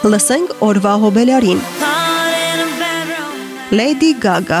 Լսենք օրվա հոբելարին։ Lady Gaga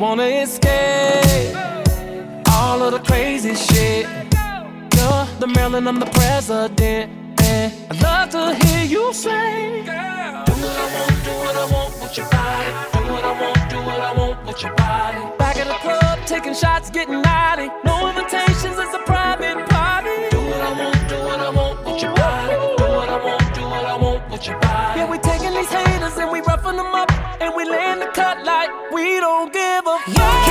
wanna escape all of the crazy shit. You're the Marilyn, I'm the president. And I'd love to hear you say, Girl, do what I want, do what I want with your body. Do what I want, do what I want with your body. Back at the club, taking shots, getting naughty. No invitations, it's a private party. Do what I want, do what I want with your body. Do what I want, do what I want with your body. Yeah, we taking these haters and we roughing them up. And we laying the cut like we don't give a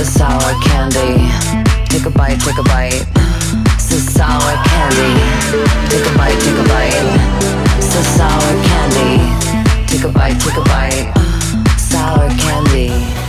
the sour candy. Take a bite, take a bite. It's the sour candy. Take a bite, take a bite. It's the sour candy. Take a bite, take a bite. Sour candy.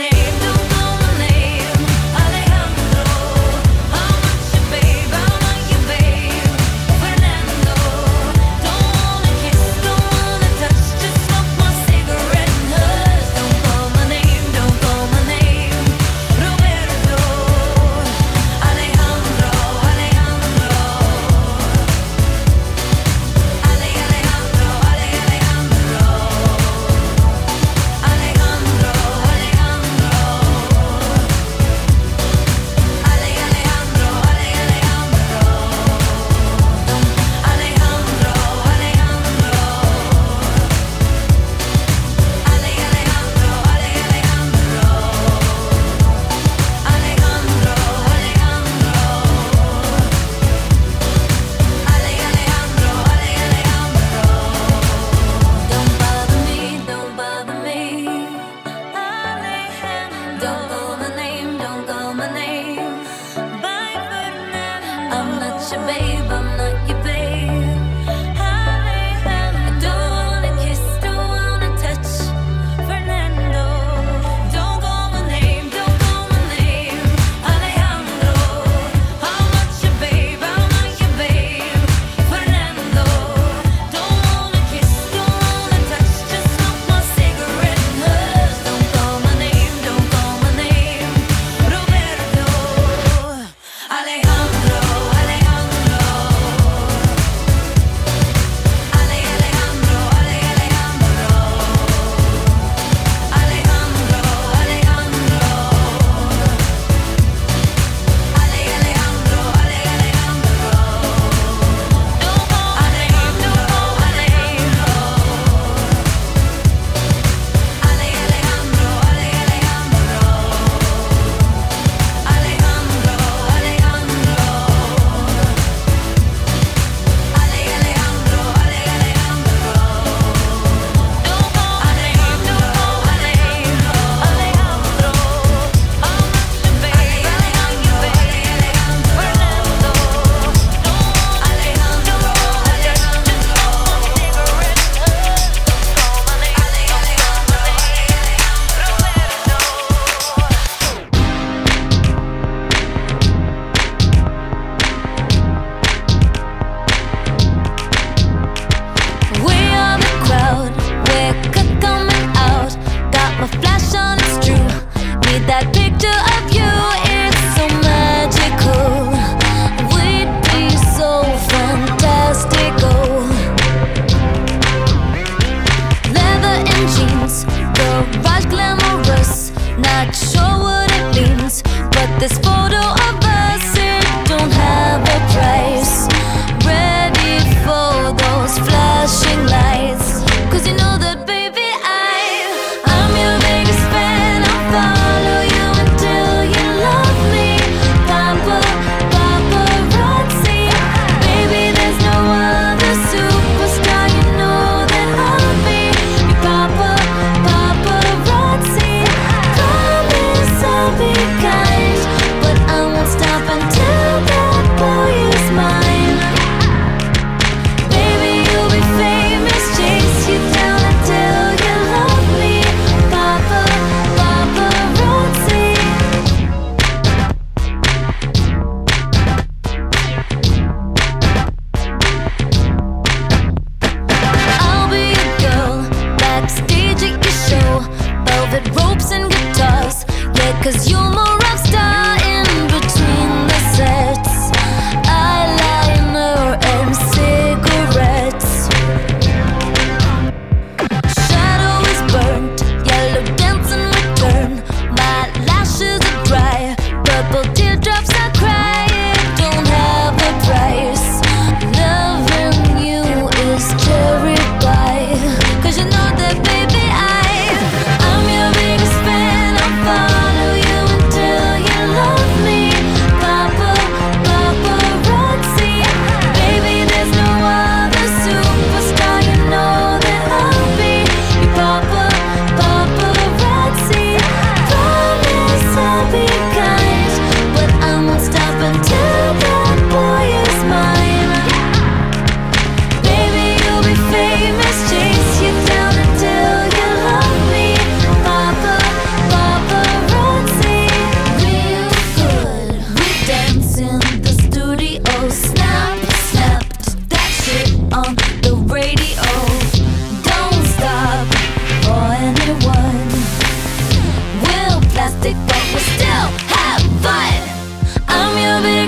Name. should be.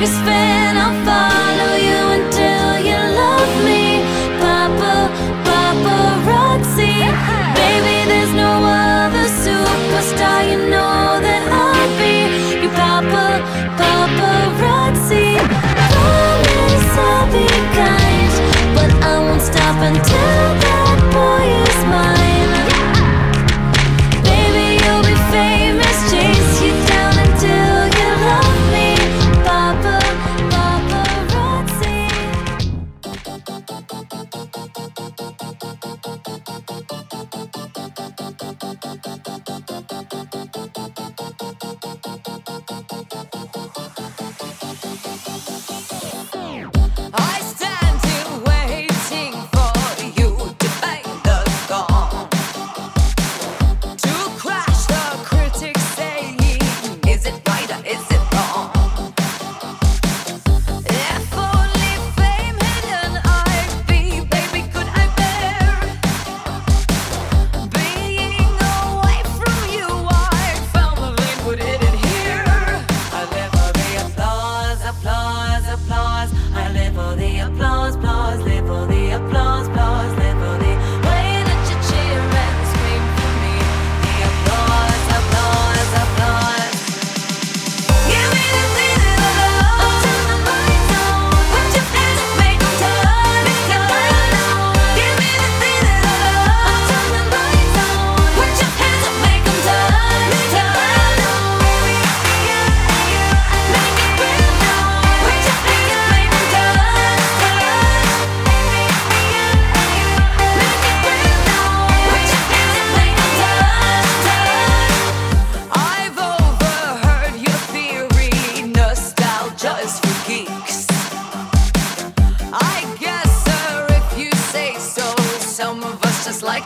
could spend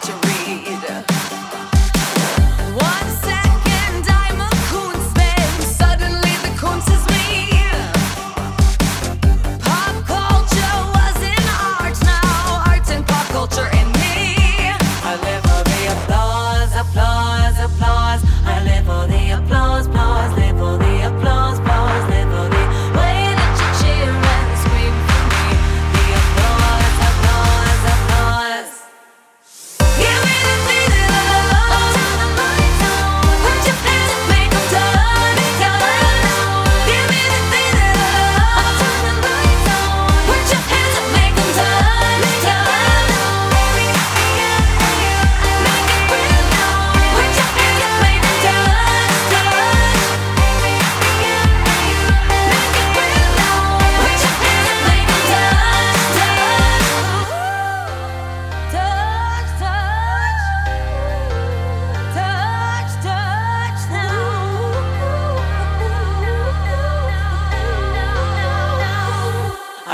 to read.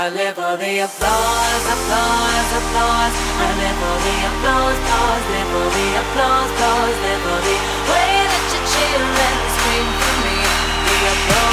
I live for the applause, applause, applause. I live for the applause, applause, live for the applause, applause, live for the way that you cheer and scream for me. The applause.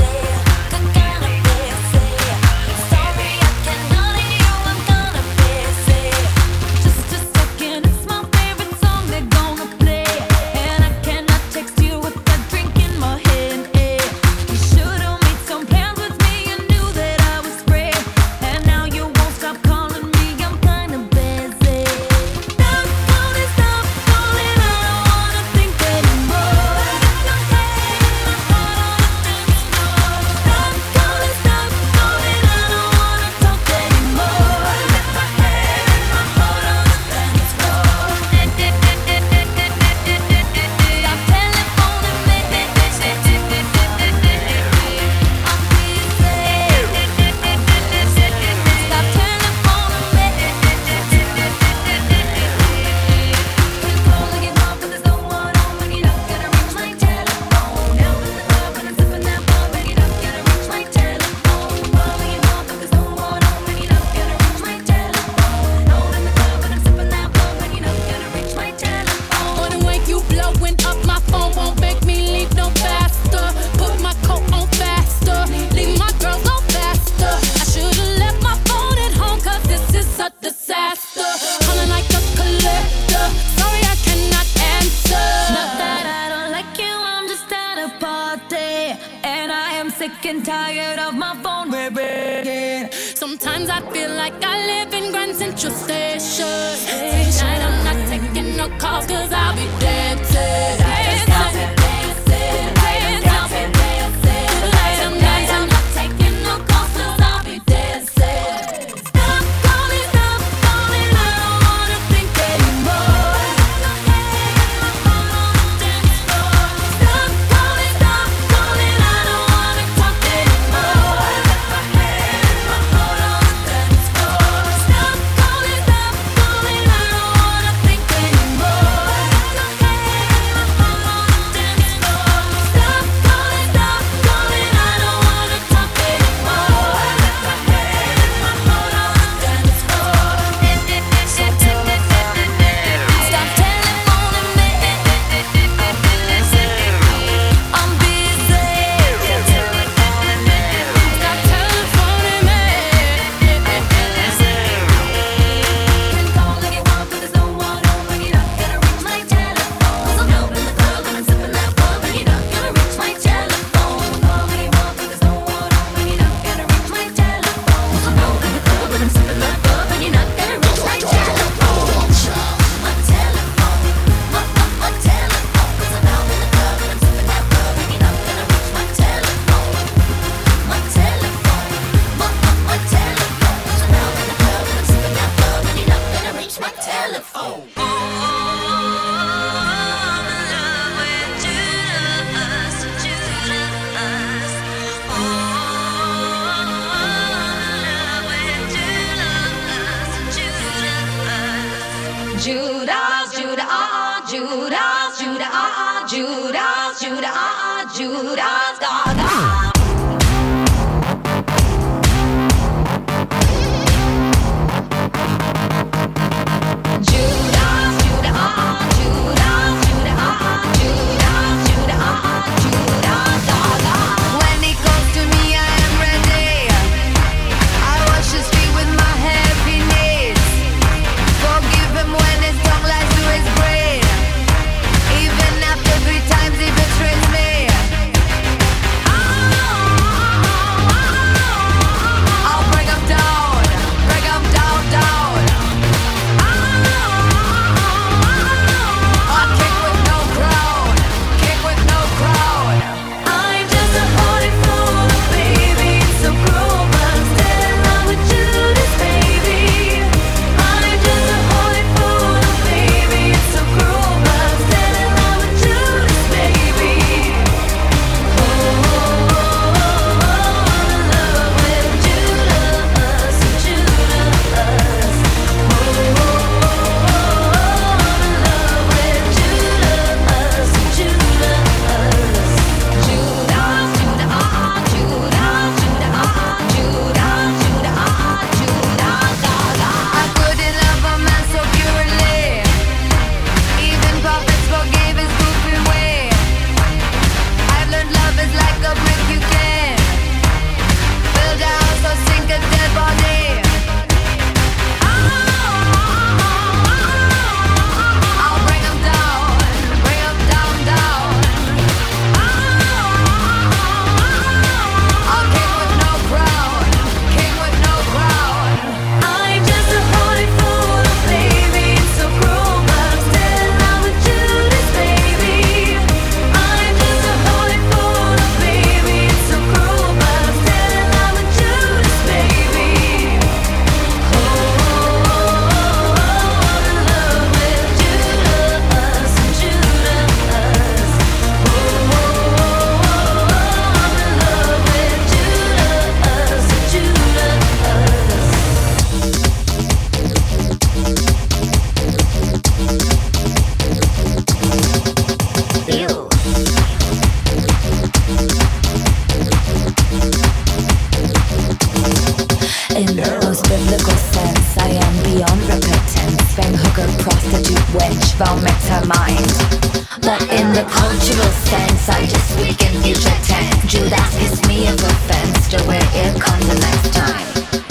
Is me of offense, to where it comes the